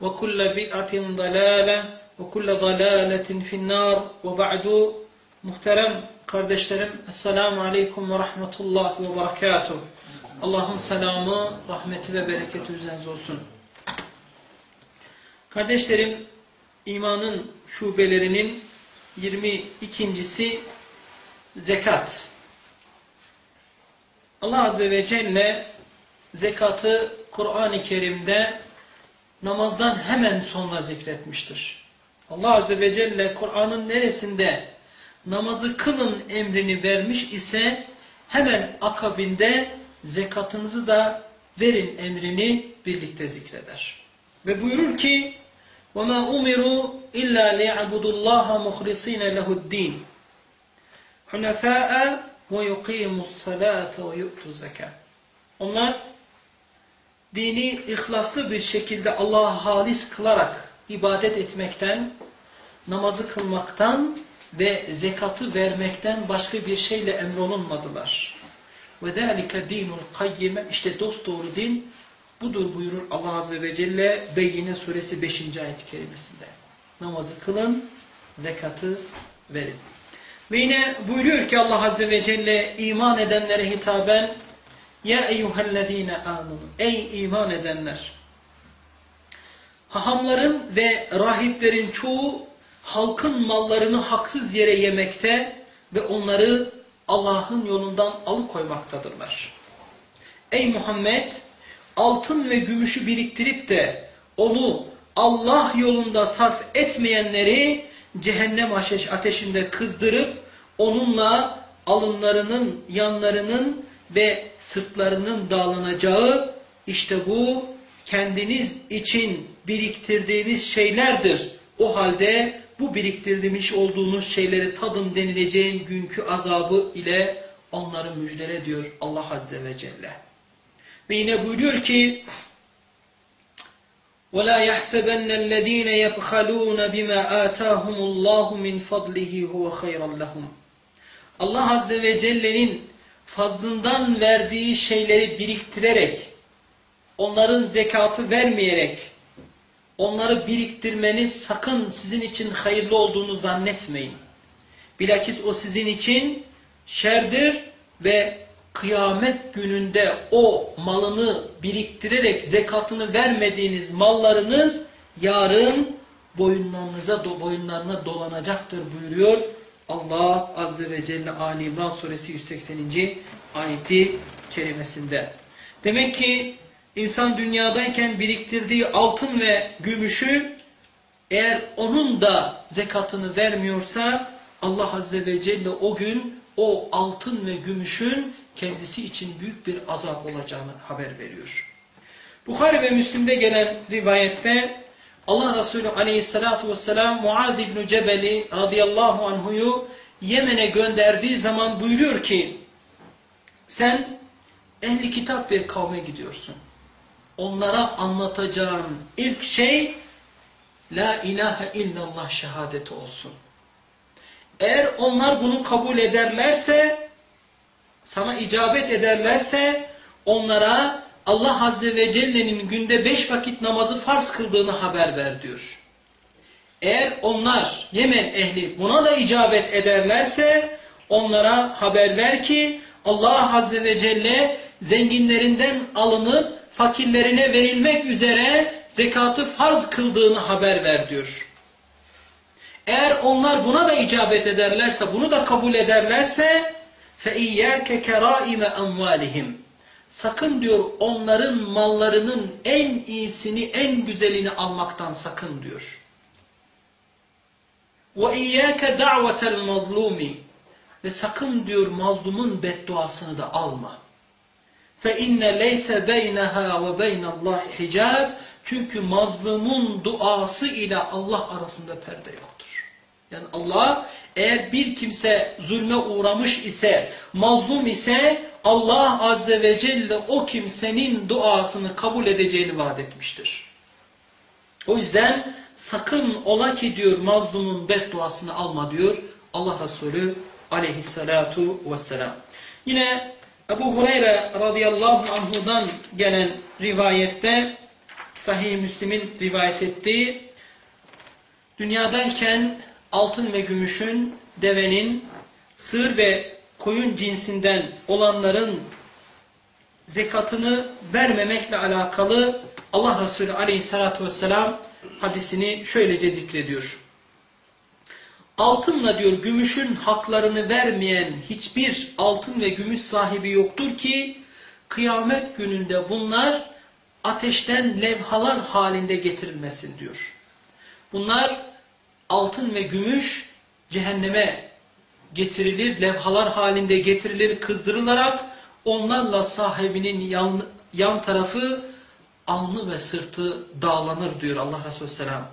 وكل بدعة ضلالة وكل ضلالة في النار وبعد muhterem kardeşlerim Esselamu Aleyküm ve Rahmetullah ve Berekatuh Allah'ın selamı, rahmeti ve bereketi üzerinize olsun. Kardeşlerim imanın şubelerinin 22.si zekat. Allah Azze ve Celle zekatı Kur'an-ı Kerim'de namazdan hemen sonra zikretmiştir. Allah Azze ve Celle Kur'an'ın neresinde namazı kılın emrini vermiş ise hemen akabinde zekatınızı da verin emrini birlikte zikreder. Ve buyurur ki وَمَا اُمِرُوا اِلَّا لِيَعْبُدُ اللّٰهَ مُخْلِص۪ينَ لَهُ الدِّينَ حُنَفَاءَ وَيُقِيمُ الصَّلَاةَ وَيُؤْتُ زَكَاةً Onlar dini ihlaslı bir şekilde Allah'a halis kılarak ibadet etmekten, namazı kılmaktan ve zekatı vermekten başka bir şeyle emrolunmadılar. Ve zâlike dinul kayyime işte dost doğru din budur buyurur Allah Azze ve Celle Beyyine suresi 5. ayet-i kerimesinde. Namazı kılın, zekatı verin. Ve yine buyuruyor ki Allah Azze ve Celle iman edenlere hitaben Ya eyyühellezine amunu Ey iman edenler! Hahamların ve rahiplerin çoğu halkın mallarını haksız yere yemekte ve onları Allah'ın yolundan alıkoymaktadırlar. Ey Muhammed! Altın ve gümüşü biriktirip de onu Allah yolunda sarf etmeyenleri cehennem ateşinde kızdırıp onunla alınlarının, yanlarının ve sırtlarının dağlanacağı işte bu kendiniz için biriktirdiğiniz şeylerdir. O halde bu biriktirmiş olduğunuz şeyleri tadın denileceğin günkü azabı ile onları müjdele diyor Allah Azze ve Celle. Ve yine buyuruyor ki وَلَا يَحْسَبَنَّ الَّذ۪ينَ يَبْخَلُونَ بِمَا آتَاهُمُ اللّٰهُ مِنْ فَضْلِهِ هُوَ خَيْرًا لَهُمْ Allah Azze ve Celle'nin fazlından verdiği şeyleri biriktirerek, onların zekatı vermeyerek, onları biriktirmeniz sakın sizin için hayırlı olduğunu zannetmeyin. Bilakis o sizin için şerdir ve kıyamet gününde o malını biriktirerek zekatını vermediğiniz mallarınız yarın boyunlarınıza boyunlarına dolanacaktır buyuruyor Allah Azze ve Celle Ali İmran suresi 180. ayeti kerimesinde. Demek ki insan dünyadayken biriktirdiği altın ve gümüşü eğer onun da zekatını vermiyorsa Allah Azze ve Celle o gün o altın ve gümüşün kendisi için büyük bir azap olacağını haber veriyor. Bukhari ve Müslim'de gelen rivayette Allah Resulü aleyhissalatu vesselam Muaz İbni Cebel'i radıyallahu anhuyu Yemen'e gönderdiği zaman buyuruyor ki sen ehli kitap bir kavme gidiyorsun. Onlara anlatacağın ilk şey La ilahe illallah şehadeti olsun. Eğer onlar bunu kabul ederlerse, sana icabet ederlerse onlara Allah Azze ve Celle'nin günde beş vakit namazı farz kıldığını haber ver diyor. Eğer onlar Yemen ehli buna da icabet ederlerse onlara haber ver ki Allah Azze ve Celle zenginlerinden alınıp fakirlerine verilmek üzere zekatı farz kıldığını haber ver diyor. Eğer onlar buna da icabet ederlerse, bunu da kabul ederlerse فَاِيَّاكَ كَرَائِمَ اَمْوَالِهِمْ Sakın diyor onların mallarının en iyisini, en güzelini almaktan sakın diyor. وَاِيَّاكَ دَعْوَةَ الْمَظْلُومِ Ve sakın diyor mazlumun bedduasını da alma. فَاِنَّ لَيْسَ بَيْنَهَا وَبَيْنَ اللّٰهِ حِجَابٍ Çünkü mazlumun duası ile Allah arasında perde yoktur. Yani Allah eğer bir kimse zulme uğramış ise, mazlum ise Allah Azze ve Celle o kimsenin duasını kabul edeceğini vaat etmiştir. O yüzden sakın ola ki diyor mazlumun bedduasını alma diyor Allah Resulü aleyhissalatu vesselam. Yine Ebu Hureyre radıyallahu anhudan gelen rivayette Sahih Müslim'in rivayet ettiği dünyadayken altın ve gümüşün, devenin, sığır ve koyun cinsinden olanların zekatını vermemekle alakalı Allah Resulü aleyhissalatü vesselam hadisini şöylece zikrediyor. Altınla diyor gümüşün haklarını vermeyen hiçbir altın ve gümüş sahibi yoktur ki kıyamet gününde bunlar ateşten levhalar halinde getirilmesin diyor. Bunlar altın ve gümüş cehenneme getirilir, levhalar halinde getirilir, kızdırılarak onlarla sahibinin yan, yan tarafı alnı ve sırtı dağlanır diyor Allah Resulü Selam.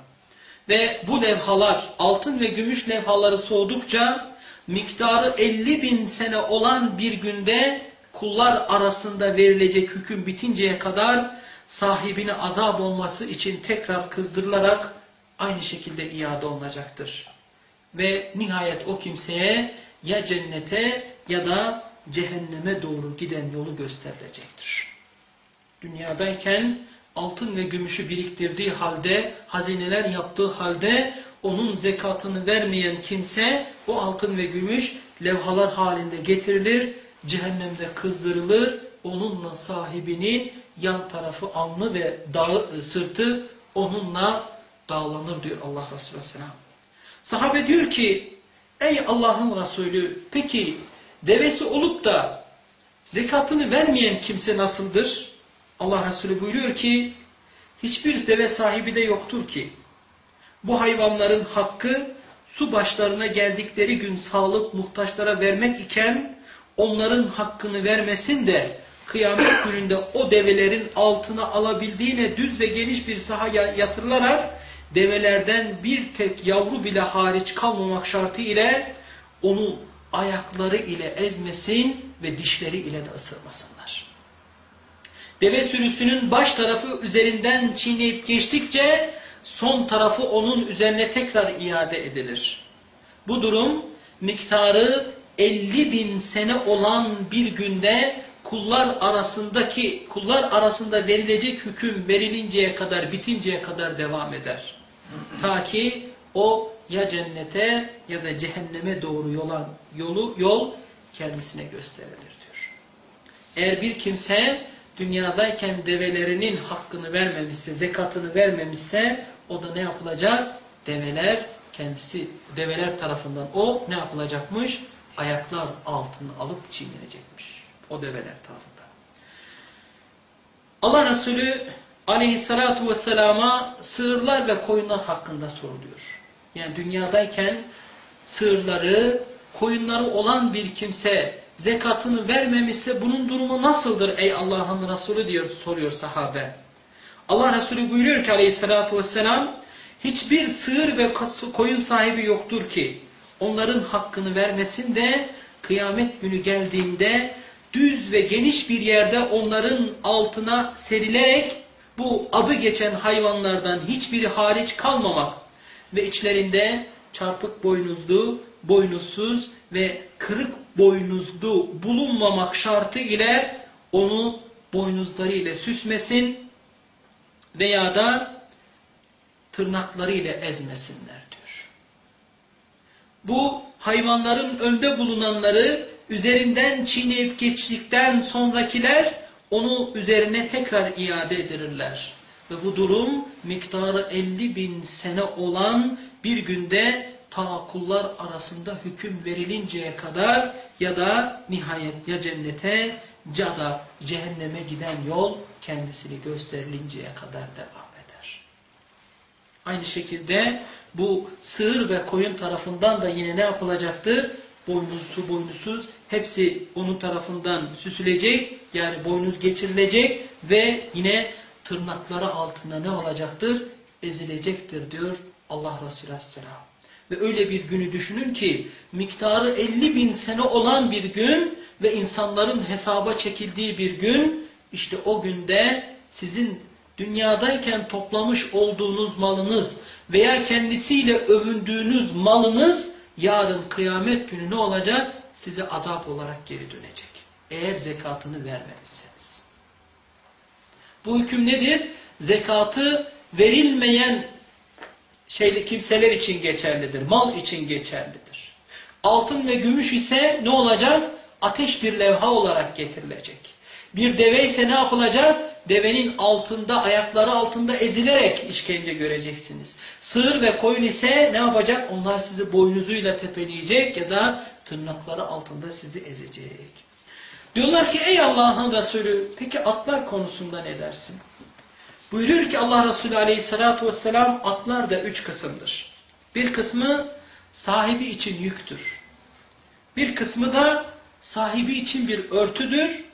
Ve bu levhalar, altın ve gümüş levhaları soğudukça miktarı 50 bin sene olan bir günde kullar arasında verilecek hüküm bitinceye kadar sahibine azap olması için tekrar kızdırılarak aynı şekilde iade olunacaktır. Ve nihayet o kimseye ya cennete ya da cehenneme doğru giden yolu gösterilecektir. Dünyadayken altın ve gümüşü biriktirdiği halde, hazineler yaptığı halde onun zekatını vermeyen kimse o altın ve gümüş levhalar halinde getirilir, cehennemde kızdırılır, onunla sahibinin yan tarafı alnı ve dağı, sırtı onunla dağlanır diyor Allah Resulü Aleyhisselam. Sahabe diyor ki ey Allah'ın Resulü peki devesi olup da zekatını vermeyen kimse nasıldır? Allah Resulü buyuruyor ki hiçbir deve sahibi de yoktur ki bu hayvanların hakkı su başlarına geldikleri gün sağlık muhtaçlara vermek iken onların hakkını vermesin de kıyamet gününde o develerin altına alabildiğine düz ve geniş bir sahaya yatırılarak develerden bir tek yavru bile hariç kalmamak şartı ile onu ayakları ile ezmesin ve dişleri ile de ısırmasınlar. Deve sürüsünün baş tarafı üzerinden çiğneyip geçtikçe son tarafı onun üzerine tekrar iade edilir. Bu durum miktarı 50 bin sene olan bir günde kullar arasındaki kullar arasında verilecek hüküm verilinceye kadar bitinceye kadar devam eder. Ta ki o ya cennete ya da cehenneme doğru yolan yolu yol kendisine gösterilir diyor. Eğer bir kimse dünyadayken develerinin hakkını vermemişse, zekatını vermemişse o da ne yapılacak? Develer kendisi develer tarafından o ne yapılacakmış? Ayaklar altını alıp çiğnenecekmiş. O develer tarafından. Allah Resulü aleyhissalatu vesselama sığırlar ve koyunlar hakkında soruluyor. Yani dünyadayken sığırları, koyunları olan bir kimse zekatını vermemişse bunun durumu nasıldır ey Allah'ın Resulü diyor soruyor sahabe. Allah Resulü buyuruyor ki aleyhissalatu vesselam hiçbir sığır ve koyun sahibi yoktur ki onların hakkını vermesin de kıyamet günü geldiğinde düz ve geniş bir yerde onların altına serilerek bu adı geçen hayvanlardan hiçbiri hariç kalmamak ve içlerinde çarpık boynuzlu, boynuzsuz ve kırık boynuzlu bulunmamak şartı ile onu boynuzları ile süsmesin veya da tırnakları ile ezmesinler diyor. Bu hayvanların önde bulunanları üzerinden çiğneyip geçtikten sonrakiler onu üzerine tekrar iade edirirler. Ve bu durum miktarı 50 bin sene olan bir günde ta arasında hüküm verilinceye kadar ya da nihayet ya cennete ya da cehenneme giden yol kendisini gösterilinceye kadar devam eder. Aynı şekilde bu sığır ve koyun tarafından da yine ne yapılacaktır? Boynuzlu boynuzsuz hepsi onun tarafından süsülecek yani boynuz geçirilecek ve yine tırnakları altında ne olacaktır? Ezilecektir diyor Allah Resulü Aleyhisselam. Ve öyle bir günü düşünün ki miktarı 50 bin sene olan bir gün ve insanların hesaba çekildiği bir gün işte o günde sizin dünyadayken toplamış olduğunuz malınız veya kendisiyle övündüğünüz malınız yarın kıyamet günü ne olacak? Size azap olarak geri dönecek. Eğer zekatını vermemişseniz. Bu hüküm nedir? Zekatı verilmeyen şeyli kimseler için geçerlidir. Mal için geçerlidir. Altın ve gümüş ise ne olacak? Ateş bir levha olarak getirilecek. Bir deve ise ne yapılacak? Devenin altında, ayakları altında ezilerek işkence göreceksiniz. Sığır ve koyun ise ne yapacak? Onlar sizi boynuzuyla tepeleyecek ya da tırnakları altında sizi ezecek. Diyorlar ki ey Allah'ın Resulü peki atlar konusunda ne dersin? Buyuruyor ki Allah Resulü aleyhissalatu vesselam atlar da üç kısımdır. Bir kısmı sahibi için yüktür. Bir kısmı da sahibi için bir örtüdür.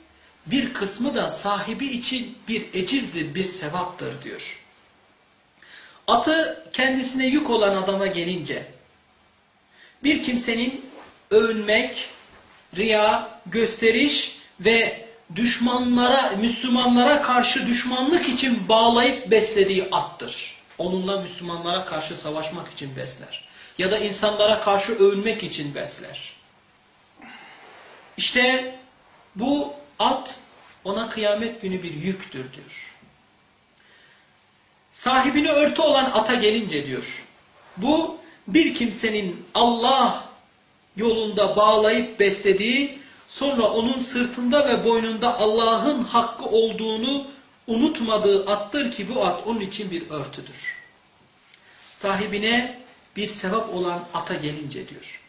Bir kısmı da sahibi için bir ecirdir, bir sevaptır diyor. Atı kendisine yük olan adama gelince bir kimsenin övünmek, riya, gösteriş ve düşmanlara, Müslümanlara karşı düşmanlık için bağlayıp beslediği attır. Onunla Müslümanlara karşı savaşmak için besler. Ya da insanlara karşı övünmek için besler. İşte bu at ona kıyamet günü bir yüktür diyor. Sahibini örtü olan ata gelince diyor. Bu bir kimsenin Allah yolunda bağlayıp beslediği sonra onun sırtında ve boynunda Allah'ın hakkı olduğunu unutmadığı attır ki bu at onun için bir örtüdür. Sahibine bir sevap olan ata gelince diyor.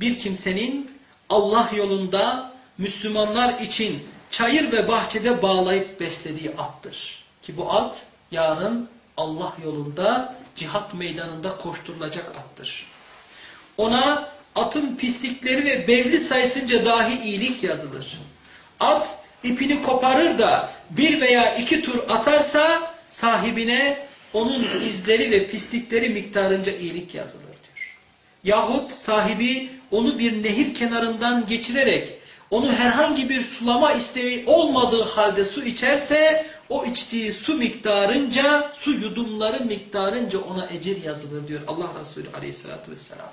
Bir kimsenin Allah yolunda Müslümanlar için çayır ve bahçede bağlayıp beslediği attır. Ki bu at yarın Allah yolunda cihat meydanında koşturulacak attır. Ona atın pislikleri ve bevli sayısınca dahi iyilik yazılır. At ipini koparır da bir veya iki tur atarsa sahibine onun izleri ve pislikleri miktarınca iyilik yazılır diyor. Yahut sahibi onu bir nehir kenarından geçirerek onu herhangi bir sulama isteği olmadığı halde su içerse o içtiği su miktarınca, su yudumları miktarınca ona ecir yazılır diyor Allah Resulü aleyhissalatü vesselam.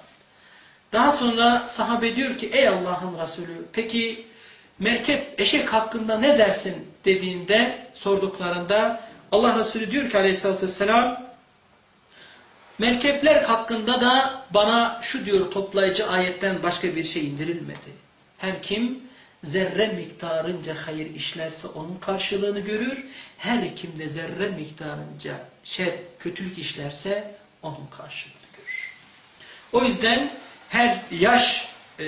Daha sonra sahabe diyor ki ey Allah'ın Resulü peki merkep eşek hakkında ne dersin dediğinde sorduklarında Allah Resulü diyor ki aleyhissalatü vesselam merkepler hakkında da bana şu diyor toplayıcı ayetten başka bir şey indirilmedi. Her kim zerre miktarınca hayır işlerse onun karşılığını görür. Her kim de zerre miktarınca şer, kötülük işlerse onun karşılığını görür. O yüzden her yaş e,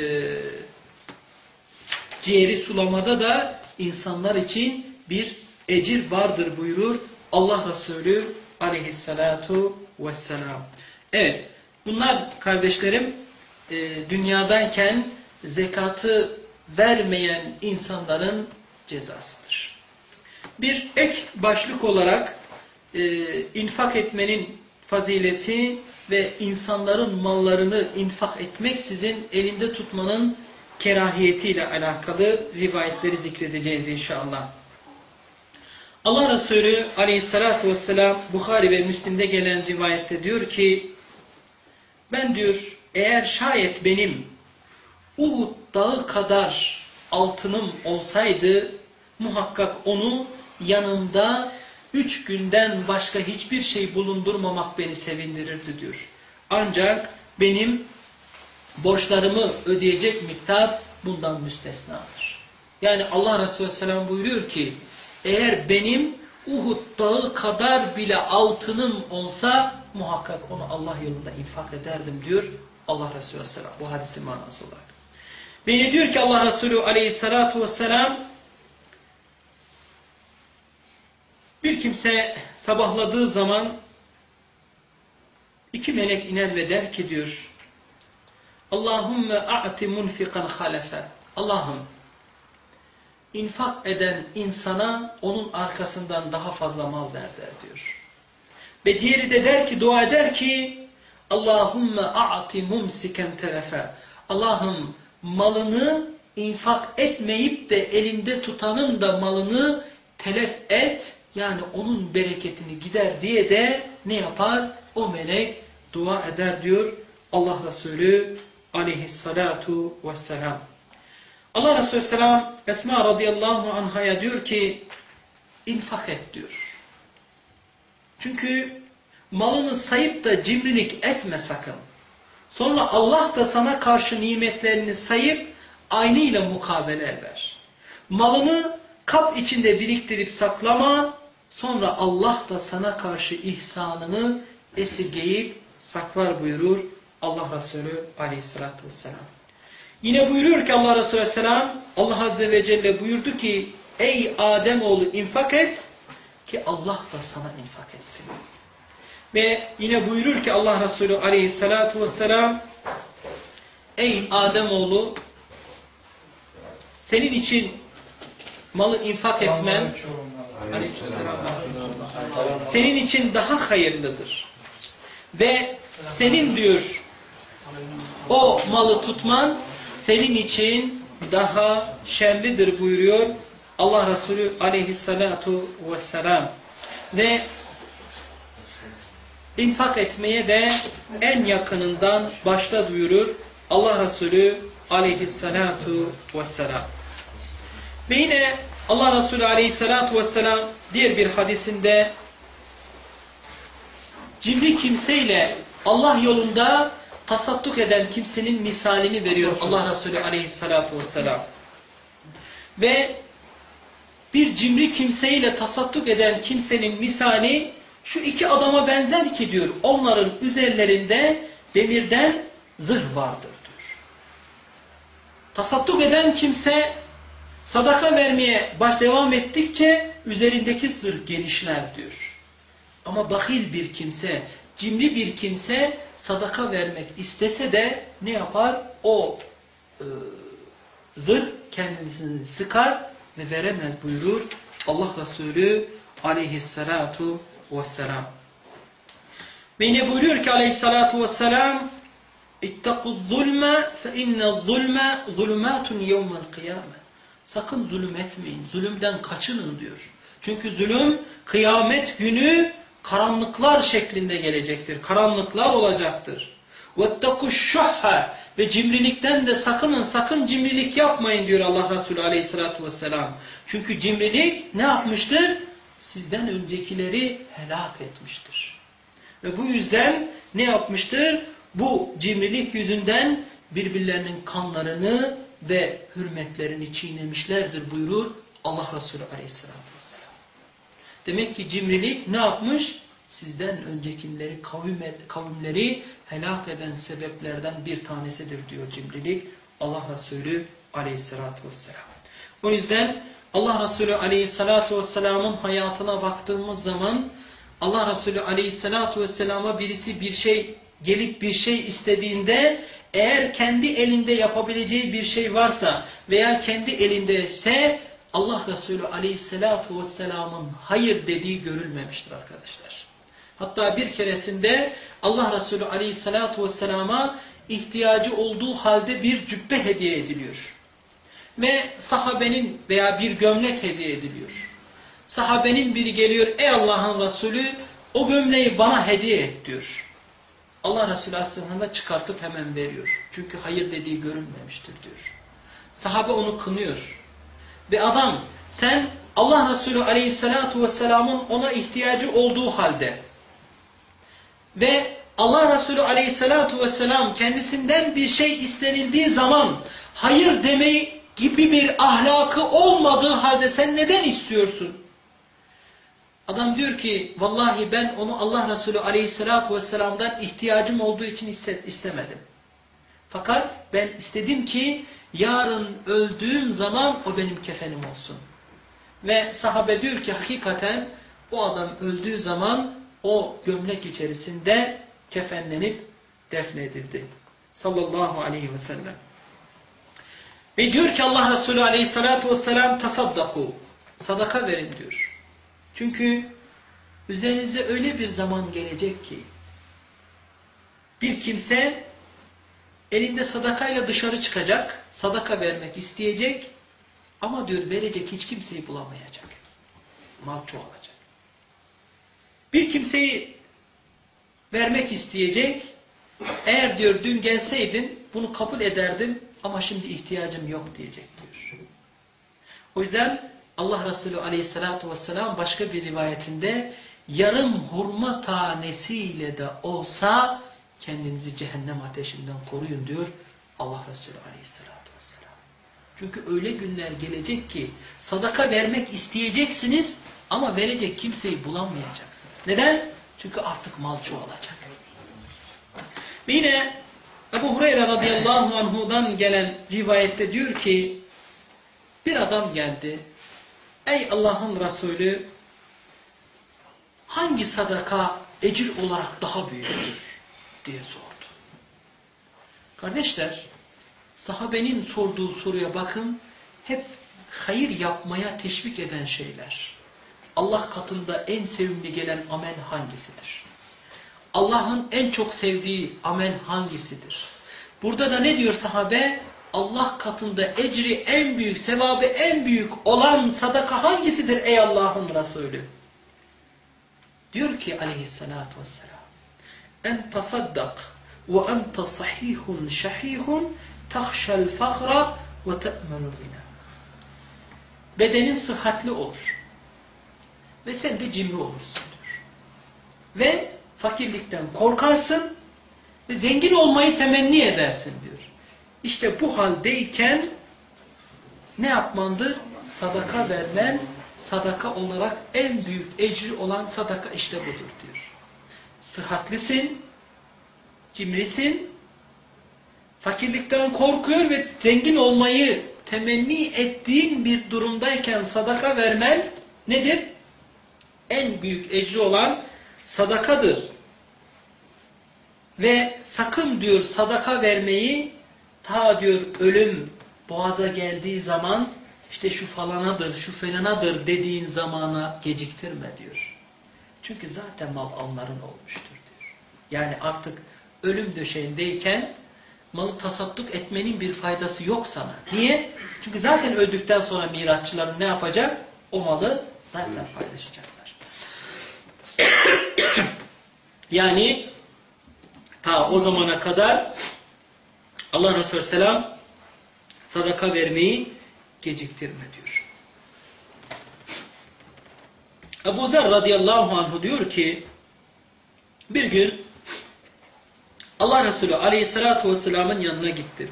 ciğeri sulamada da insanlar için bir ecir vardır buyurur Allah Resulü aleyhissalatu vesselam. Evet bunlar kardeşlerim e, dünyadayken zekatı vermeyen insanların cezasıdır. Bir ek başlık olarak e, infak etmenin fazileti ve insanların mallarını infak etmek sizin elinde tutmanın kerahiyetiyle alakalı rivayetleri zikredeceğiz inşallah. Allah Resulü aleyhissalatü vesselam Bukhari ve Müslim'de gelen rivayette diyor ki ben diyor eğer şayet benim Uhud dağı kadar altınım olsaydı muhakkak onu yanımda üç günden başka hiçbir şey bulundurmamak beni sevindirirdi diyor. Ancak benim borçlarımı ödeyecek miktar bundan müstesnadır. Yani Allah Resulü Aleyhisselam buyuruyor ki eğer benim Uhud dağı kadar bile altınım olsa muhakkak onu Allah yolunda infak ederdim diyor Allah Resulü Aleyhisselam bu hadisin manası olarak. Ve yine diyor ki Allah Resulü Aleyhisselatü Vesselam bir kimse sabahladığı zaman iki melek iner ve der ki diyor Allahümme a'ti munfikan halefe Allah'ım infak eden insana onun arkasından daha fazla mal ver der diyor. Ve diğeri de der ki dua eder ki Allahümme a'ti mumsiken terefe Allah'ım malını infak etmeyip de elinde tutanın da malını telef et yani onun bereketini gider diye de ne yapar? O melek dua eder diyor Allah Resulü aleyhissalatu vesselam. Allah Resulü selam Esma radıyallahu anhaya diyor ki infak et diyor. Çünkü malını sayıp da cimrilik etme sakın. Sonra Allah da sana karşı nimetlerini sayıp aynıyla mukabele ver. Malını kap içinde biriktirip saklama, sonra Allah da sana karşı ihsanını esirgeyip saklar buyurur Allah Resulü aleyhissalatü vesselam. Yine buyuruyor ki Allah Resulü aleyhisselam, Allah Azze ve Celle buyurdu ki, ey Ademoğlu infak et ki Allah da sana infak etsin. Ve yine buyurur ki Allah Resulü aleyhissalatu vesselam Ey Ademoğlu senin için malı infak etmen senin için daha hayırlıdır. Ve senin diyor o malı tutman senin için daha şerlidir buyuruyor Allah Resulü aleyhissalatu vesselam. Ve infak etmeye de en yakınından başta duyurur Allah Resulü aleyhissalatu vesselam. Ve yine Allah Resulü aleyhissalatu vesselam diğer bir hadisinde cimri kimseyle Allah yolunda tasadduk eden kimsenin misalini veriyor Allah Resulü aleyhissalatu vesselam. Ve bir cimri kimseyle tasadduk eden kimsenin misali şu iki adama benzer ki diyor onların üzerlerinde demirden zırh vardır diyor. Tasadduk eden kimse sadaka vermeye baş devam ettikçe üzerindeki zırh genişler diyor. Ama bakil bir kimse, cimri bir kimse sadaka vermek istese de ne yapar? O e, zırh kendisini sıkar ve veremez buyurur Allah Resulü aleyhissalatu vesselam. Ve yine buyuruyor ki aleyhissalatu vesselam اِتَّقُوا الظُّلْمَ فَاِنَّ الظُّلْمَ ظُلُمَاتٌ يَوْمَ الْقِيَامَةِ Sakın zulüm etmeyin. Zulümden kaçının diyor. Çünkü zulüm kıyamet günü karanlıklar şeklinde gelecektir. Karanlıklar olacaktır. وَاتَّقُوا الشُّحَّ Ve cimrilikten de sakının, sakın cimrilik yapmayın diyor Allah Resulü aleyhissalatü vesselam. Çünkü cimrilik ne yapmıştır? Sizden öncekileri helak etmiştir. Ve bu yüzden ne yapmıştır? Bu cimrilik yüzünden birbirlerinin kanlarını ve hürmetlerini çiğnemişlerdir buyurur Allah Resulü aleyhissalatü vesselam. Demek ki cimrilik ne yapmış? Sizden öncekileri kavim kavimleri helak eden sebeplerden bir tanesidir diyor cimrilik Allah Resulü aleyhissalatü vesselam. O yüzden Allah Resulü aleyhissalatü vesselamın hayatına baktığımız zaman Allah Resulü aleyhissalatü vesselama birisi bir şey gelip bir şey istediğinde eğer kendi elinde yapabileceği bir şey varsa veya kendi elinde ise Allah Resulü aleyhissalatu vesselamın hayır dediği görülmemiştir arkadaşlar. Hatta bir keresinde Allah Resulü aleyhissalatu vesselama ihtiyacı olduğu halde bir cübbe hediye ediliyor. Ve sahabenin veya bir gömlek hediye ediliyor. Sahabenin biri geliyor ey Allah'ın Resulü o gömleği bana hediye et diyor. Allah Resulü Aleyhisselam'a çıkartıp hemen veriyor. Çünkü hayır dediği görünmemiştir diyor. Sahabe onu kınıyor. Ve adam sen Allah Resulü Aleyhisselatü Vesselam'ın ona ihtiyacı olduğu halde ve Allah Resulü Aleyhisselatü Vesselam kendisinden bir şey istenildiği zaman hayır demeyi gibi bir ahlakı olmadığı halde sen neden istiyorsun? Adam diyor ki vallahi ben onu Allah Resulü aleyhissalatu vesselam'dan ihtiyacım olduğu için istemedim. Fakat ben istedim ki yarın öldüğüm zaman o benim kefenim olsun. Ve sahabe diyor ki hakikaten o adam öldüğü zaman o gömlek içerisinde kefenlenip defnedildi. Sallallahu aleyhi ve sellem. Ve diyor ki Allah Resulü aleyhissalatu vesselam tasaddaku. Sadaka verin diyor. Çünkü üzerinize öyle bir zaman gelecek ki bir kimse elinde sadakayla dışarı çıkacak, sadaka vermek isteyecek ama diyor verecek hiç kimseyi bulamayacak. Mal çoğalacak. Bir kimseyi vermek isteyecek, eğer diyor dün gelseydin bunu kabul ederdim ama şimdi ihtiyacım yok diyecek diyor. O yüzden Allah Resulü aleyhissalatu vesselam başka bir rivayetinde yarım hurma tanesiyle de olsa kendinizi cehennem ateşinden koruyun diyor Allah Resulü aleyhissalatu vesselam. Çünkü öyle günler gelecek ki sadaka vermek isteyeceksiniz ama verecek kimseyi bulamayacaksınız. Neden? Çünkü artık mal çoğalacak. Ve yine Ebu Hureyre radıyallahu anhudan gelen rivayette diyor ki bir adam geldi Ey Allah'ın Resulü hangi sadaka ecir olarak daha büyüktür diye sordu. Kardeşler sahabenin sorduğu soruya bakın hep hayır yapmaya teşvik eden şeyler. Allah katında en sevimli gelen amel hangisidir? Allah'ın en çok sevdiği amel hangisidir? Burada da ne diyor sahabe? Allah katında ecri en büyük, sevabı en büyük olan sadaka hangisidir ey Allah'ın Resulü? Diyor ki aleyhissalatü vesselam En tasaddak ve ente sahihun şahihun tahşel fahra ve te'menu bina. Bedenin sıhhatli olur. Ve sen de cimri olursun diyor. Ve fakirlikten korkarsın ve zengin olmayı temenni edersin diyor. İşte bu haldeyken ne yapmandır? Sadaka vermen, sadaka olarak en büyük ecri olan sadaka işte budur diyor. Sıhhatlisin, cimrisin, fakirlikten korkuyor ve zengin olmayı temenni ettiğin bir durumdayken sadaka vermen nedir? En büyük ecri olan sadakadır. Ve sakın diyor sadaka vermeyi ta diyor ölüm boğaza geldiği zaman işte şu falanadır, şu felanadır dediğin zamana geciktirme diyor. Çünkü zaten mal onların olmuştur diyor. Yani artık ölüm döşeğindeyken malı tasadduk etmenin bir faydası yok sana. Niye? Çünkü zaten öldükten sonra mirasçıların ne yapacak? O malı zaten paylaşacaklar. Yani ta o zamana kadar Allah Resulü Selam sadaka vermeyi geciktirme diyor. Ebu Zer radıyallahu anh diyor ki bir gün Allah Resulü aleyhissalatu vesselamın yanına gittim.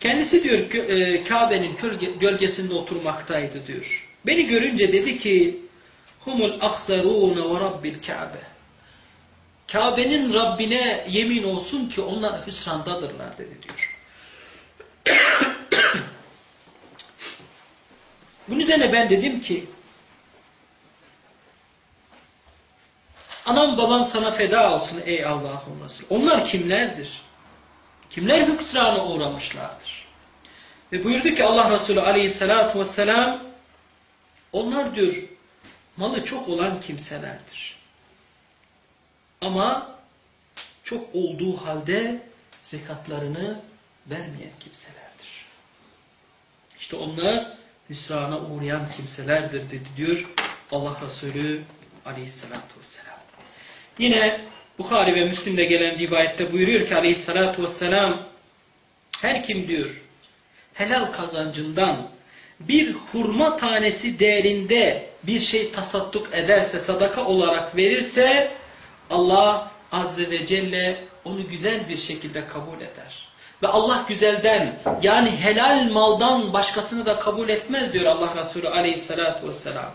Kendisi diyor e, Kabe'nin gölgesinde oturmaktaydı diyor. Beni görünce dedi ki humul aksarûne ve rabbil Kabe. Kabe'nin Rabbine yemin olsun ki onlar hüsrandadırlar dedi diyor. Bunun üzerine ben dedim ki anam babam sana feda olsun ey Allah'ın Resulü. Onlar kimlerdir? Kimler hüsrana uğramışlardır? Ve buyurdu ki Allah Resulü aleyhissalatu vesselam onlar diyor malı çok olan kimselerdir. Ama çok olduğu halde zekatlarını vermeyen kimselerdir. İşte onlar hüsrana uğrayan kimselerdir dedi diyor Allah Resulü aleyhissalatü vesselam. Yine Bukhari ve Müslim'de gelen rivayette buyuruyor ki aleyhissalatu vesselam her kim diyor helal kazancından bir hurma tanesi değerinde bir şey tasadduk ederse, sadaka olarak verirse Allah Azze ve Celle onu güzel bir şekilde kabul eder. Ve Allah güzelden yani helal maldan başkasını da kabul etmez diyor Allah Resulü aleyhissalatu vesselam.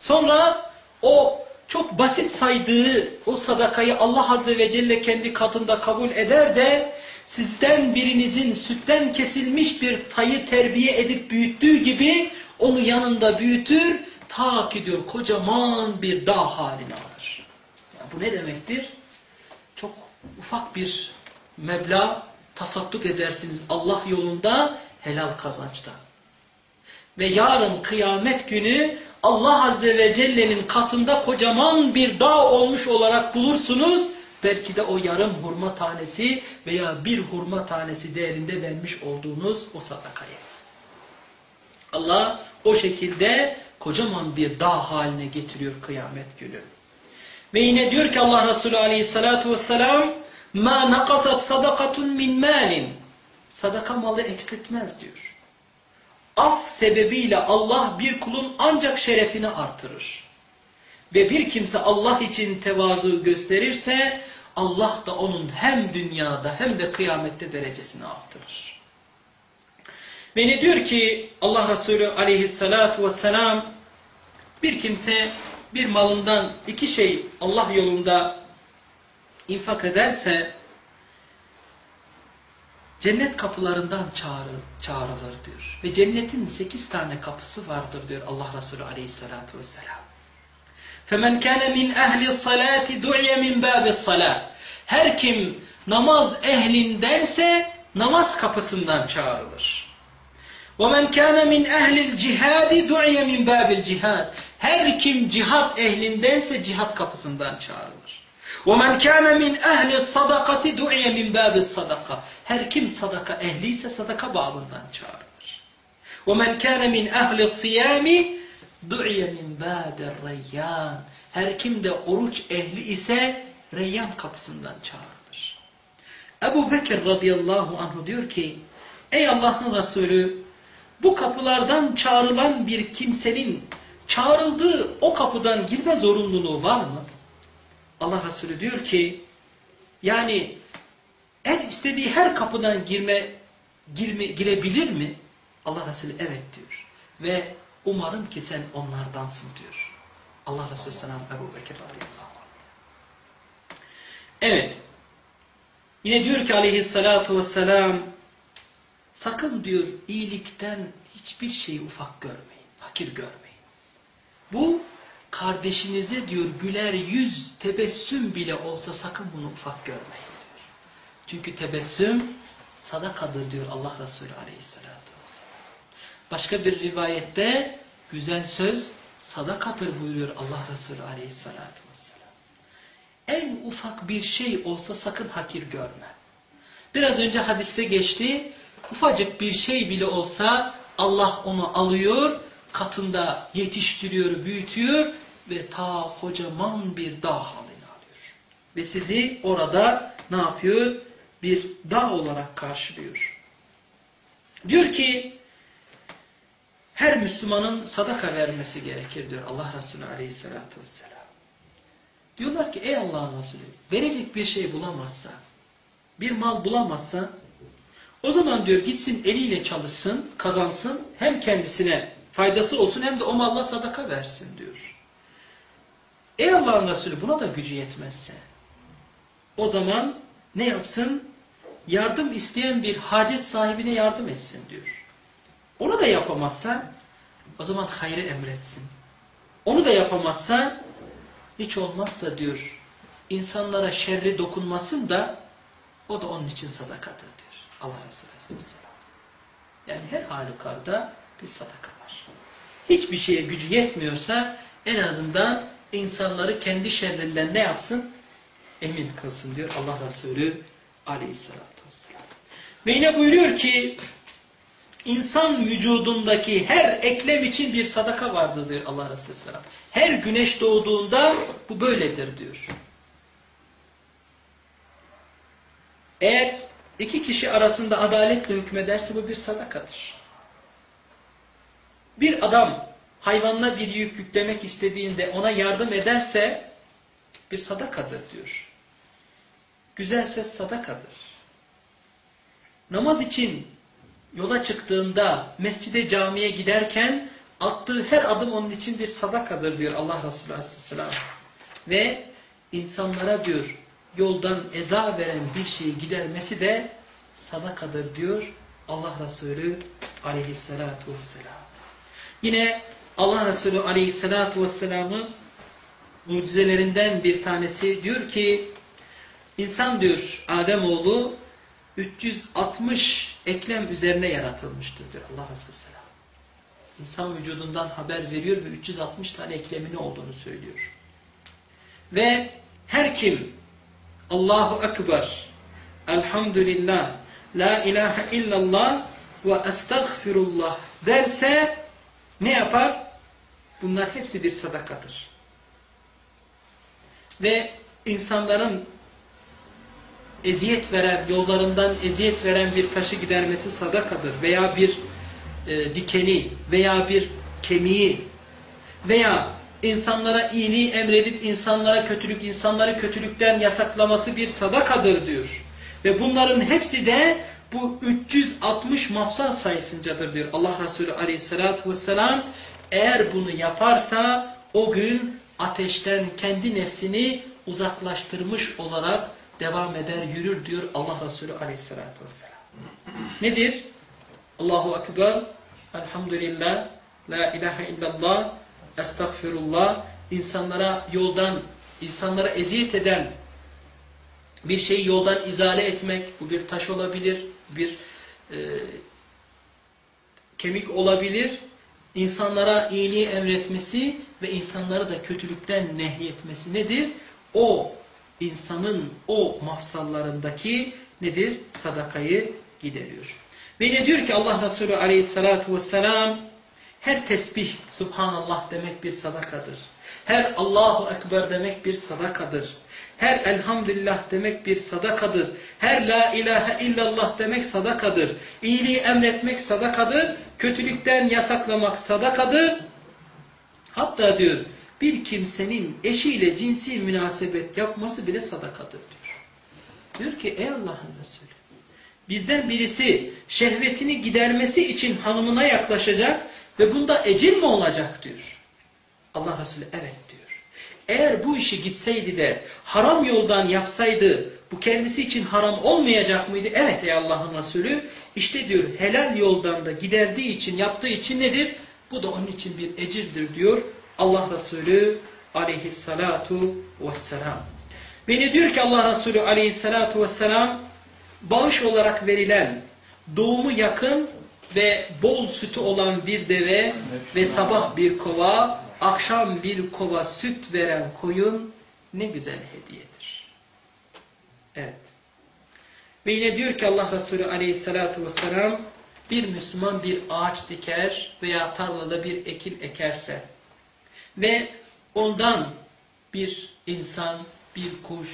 Sonra o çok basit saydığı o sadakayı Allah Azze ve Celle kendi katında kabul eder de sizden birinizin sütten kesilmiş bir tayı terbiye edip büyüttüğü gibi onu yanında büyütür ta ki diyor kocaman bir dağ haline alır. Bu ne demektir? Çok ufak bir meblağ tasadduk edersiniz Allah yolunda helal kazançta. Ve yarın kıyamet günü Allah Azze ve Celle'nin katında kocaman bir dağ olmuş olarak bulursunuz. Belki de o yarım hurma tanesi veya bir hurma tanesi değerinde vermiş olduğunuz o sadakayı. Allah o şekilde kocaman bir dağ haline getiriyor kıyamet günü. Ve yine diyor ki Allah Resulü aleyhissalatu vesselam ma nakasat sadakatun min malin sadaka malı eksiltmez diyor. Af sebebiyle Allah bir kulun ancak şerefini artırır. Ve bir kimse Allah için tevazu gösterirse Allah da onun hem dünyada hem de kıyamette derecesini artırır. Ve ne diyor ki Allah Resulü aleyhissalatu vesselam bir kimse bir malından iki şey Allah yolunda infak ederse cennet kapılarından çağrı, çağrılır diyor. Ve cennetin sekiz tane kapısı vardır diyor Allah Resulü aleyhissalatu vesselam. فَمَنْ كَانَ مِنْ اَهْلِ الصَّلَاةِ دُعْيَ مِنْ بَابِ الصَّلَاةِ Her kim namaz ehlindense namaz kapısından çağrılır. وَمَنْ كَانَ مِنْ اَهْلِ الْجِهَادِ دُعْيَ مِنْ بَابِ الْجِهَادِ Her kim cihat ehlindense cihat kapısından çağrılır. وَمَنْ كَانَ مِنْ اَهْلِ الصَّدَقَةِ دُعْيَ مِنْ بَابِ الصَّدَقَةِ Her kim sadaka ehliyse sadaka babından çağrılır. وَمَنْ كَانَ مِنْ اَهْلِ الصِّيَامِ دُعِيَ مِنْ بَابِ الرَّيَّانِ Her kim de oruç ehli ise Reyyan kapısından çağrılır. Ebu Bekir radıyallahu anhu diyor ki Ey Allah'ın Resulü bu kapılardan çağrılan bir kimsenin çağrıldığı o kapıdan girme zorunluluğu var mı? Allah Resulü diyor ki yani en istediği her kapıdan girme, girme girebilir mi? Allah Resulü evet diyor. Ve umarım ki sen onlardansın diyor. Allah Resulü selam Ebu Bekir radıyallahu anh. Evet. Yine diyor ki aleyhissalatu vesselam sakın diyor iyilikten hiçbir şeyi ufak görmeyin. Fakir görmeyin. Bu kardeşinize diyor güler yüz tebessüm bile olsa sakın bunu ufak görmeyin diyor. Çünkü tebessüm sadakadır diyor Allah Resulü aleyhissalatü vesselam. Başka bir rivayette güzel söz sadakadır buyuruyor Allah Resulü aleyhissalatü vesselam. En ufak bir şey olsa sakın hakir görme. Biraz önce hadiste geçti. Ufacık bir şey bile olsa Allah onu alıyor, katında yetiştiriyor, büyütüyor ve ta kocaman bir dağ haline alıyor. Ve sizi orada ne yapıyor? Bir dağ olarak karşılıyor. Diyor ki her Müslümanın sadaka vermesi gerekir diyor Allah Resulü Aleyhisselatü vesselam. Diyorlar ki ey Allah'ın Resulü verecek bir şey bulamazsa, bir mal bulamazsa o zaman diyor gitsin eliyle çalışsın, kazansın hem kendisine faydası olsun hem de o malla sadaka versin diyor. Ey Allah'ın Resulü buna da gücü yetmezse o zaman ne yapsın? Yardım isteyen bir hacet sahibine yardım etsin diyor. Onu da yapamazsa o zaman hayrı emretsin. Onu da yapamazsa hiç olmazsa diyor insanlara şerri dokunmasın da o da onun için sadakadır diyor. Allah Resulü Aleyhisselam. Yani her halükarda bir sadaka var. Hiçbir şeye gücü yetmiyorsa en azından insanları kendi şerrinden ne yapsın? Emin kılsın diyor Allah Resulü Aleyhisselatü Vesselam. Ve yine buyuruyor ki insan vücudundaki her eklem için bir sadaka vardır diyor Allah Resulü Aleyhisselam. Her güneş doğduğunda bu böyledir diyor. Eğer iki kişi arasında adaletle hükmederse bu bir sadakadır. Bir adam hayvanına bir yük yüklemek istediğinde ona yardım ederse bir sadakadır diyor. Güzel söz sadakadır. Namaz için yola çıktığında mescide camiye giderken attığı her adım onun için bir sadakadır diyor Allah Resulü Aleyhisselam. Ve insanlara diyor yoldan eza veren bir şeyi gidermesi de sadakadır diyor Allah Resulü Aleyhisselatü Vesselam. Yine Allah Resulü Aleyhisselatü Vesselam'ın mucizelerinden bir tanesi diyor ki insan diyor Ademoğlu 360 eklem üzerine yaratılmıştır diyor Allah Resulü Selam. İnsan vücudundan haber veriyor ve 360 tane eklemini olduğunu söylüyor. Ve her kim Allahu Ekber, Elhamdülillah, La ilahe illallah ve estağfirullah derse ne yapar? Bunlar hepsi bir sadakadır. Ve insanların eziyet veren, yollarından eziyet veren bir taşı gidermesi sadakadır. Veya bir e, dikeni veya bir kemiği veya insanlara iyiliği emredip insanlara kötülük, insanları kötülükten yasaklaması bir sadakadır diyor. Ve bunların hepsi de bu 360 mafsal sayısıncadır diyor Allah Resulü aleyhissalatü vesselam. Eğer bunu yaparsa o gün ateşten kendi nefsini uzaklaştırmış olarak devam eder, yürür diyor Allah Resulü aleyhissalatü vesselam. Nedir? Allahu Ekber, Elhamdülillah, La ilahe illallah, Estağfirullah, insanlara yoldan, insanlara eziyet eden bir şeyi yoldan izale etmek, bu bir taş olabilir, bir e, kemik olabilir, insanlara iyiliği emretmesi ve insanları da kötülükten nehyetmesi nedir? O insanın o mafsallarındaki nedir? Sadakayı gideriyor. Ve ne diyor ki Allah Resulü aleyhissalatu vesselam her tesbih subhanallah demek bir sadakadır. Her Allahu Ekber demek bir sadakadır. Her elhamdülillah demek bir sadakadır. Her la ilahe illallah demek sadakadır. İyiliği emretmek sadakadır. Kötülükten yasaklamak sadakadır. Hatta diyor bir kimsenin eşiyle cinsi münasebet yapması bile sadakadır diyor. Diyor ki ey Allah'ın Resulü bizden birisi şehvetini gidermesi için hanımına yaklaşacak ve bunda ecir mi olacak diyor. Allah Resulü evet diyor. Eğer bu işi gitseydi de haram yoldan yapsaydı bu kendisi için haram olmayacak mıydı? Evet ey Allah'ın Resulü işte diyor helal yoldan da giderdiği için yaptığı için nedir? Bu da onun için bir ecirdir diyor Allah Resulü aleyhissalatu vesselam. Ve ne diyor ki Allah Resulü aleyhissalatu vesselam bağış olarak verilen doğumu yakın ve bol sütü olan bir deve ve sabah bir kova, akşam bir kova süt veren koyun ne güzel hediyedir. Evet. Ve yine diyor ki Allah Resulü aleyhissalatu vesselam bir Müslüman bir ağaç diker veya tarlada bir ekil ekerse ve ondan bir insan, bir kuş,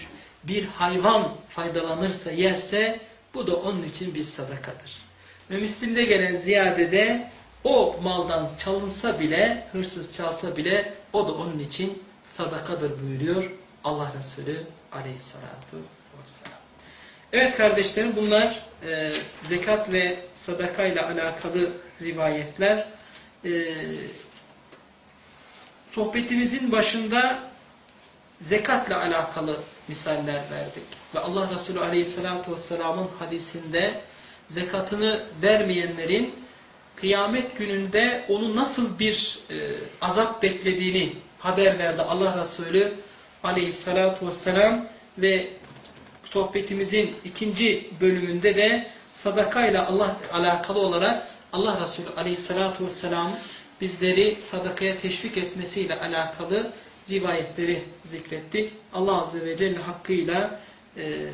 bir hayvan faydalanırsa, yerse bu da onun için bir sadakadır. Ve Müslim'de gelen ziyadede o maldan çalınsa bile, hırsız çalsa bile o da onun için sadakadır buyuruyor Allah Resulü aleyhissalatu vesselam. Evet kardeşlerim bunlar e, zekat ve sadaka ile alakalı rivayetler. E, sohbetimizin başında zekatla alakalı misaller verdik. Ve Allah Resulü Aleyhisselatü Vesselam'ın hadisinde zekatını vermeyenlerin kıyamet gününde onu nasıl bir e, azap beklediğini haber verdi Allah Resulü Aleyhisselatü Vesselam ve sohbetimizin ikinci bölümünde de sadakayla Allah alakalı olarak Allah Resulü Aleyhisselatü Vesselam bizleri sadakaya teşvik etmesiyle alakalı rivayetleri zikrettik. Allah Azze ve Celle hakkıyla e,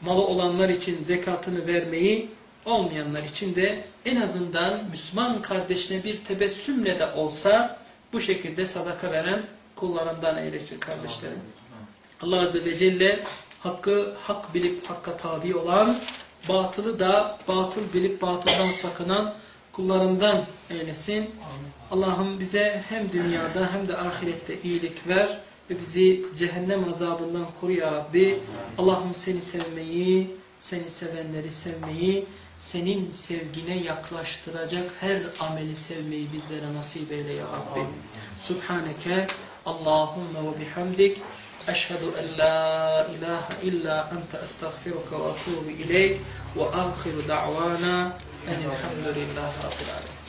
malı olanlar için zekatını vermeyi, olmayanlar için de en azından Müslüman kardeşine bir tebessümle de olsa bu şekilde sadaka veren kullarından eylesin kardeşlerim. Allah Azze ve Celle hakkı hak bilip hakka tabi olan, batılı da batıl bilip batıldan sakınan kullarından eylesin. Allah'ım bize hem dünyada hem de ahirette iyilik ver ve bizi cehennem azabından koru ya Rabbi. Allah'ım seni sevmeyi, seni sevenleri sevmeyi, senin sevgine yaklaştıracak her ameli sevmeyi bizlere nasip eyle ya Rabbi. Subhaneke Allahümme ve bihamdik. Eşhedü en la ilahe illa ente estağfiruka ve atubu ileyk ve ahiru da'vana enilhamdülillahi rabbil alemin.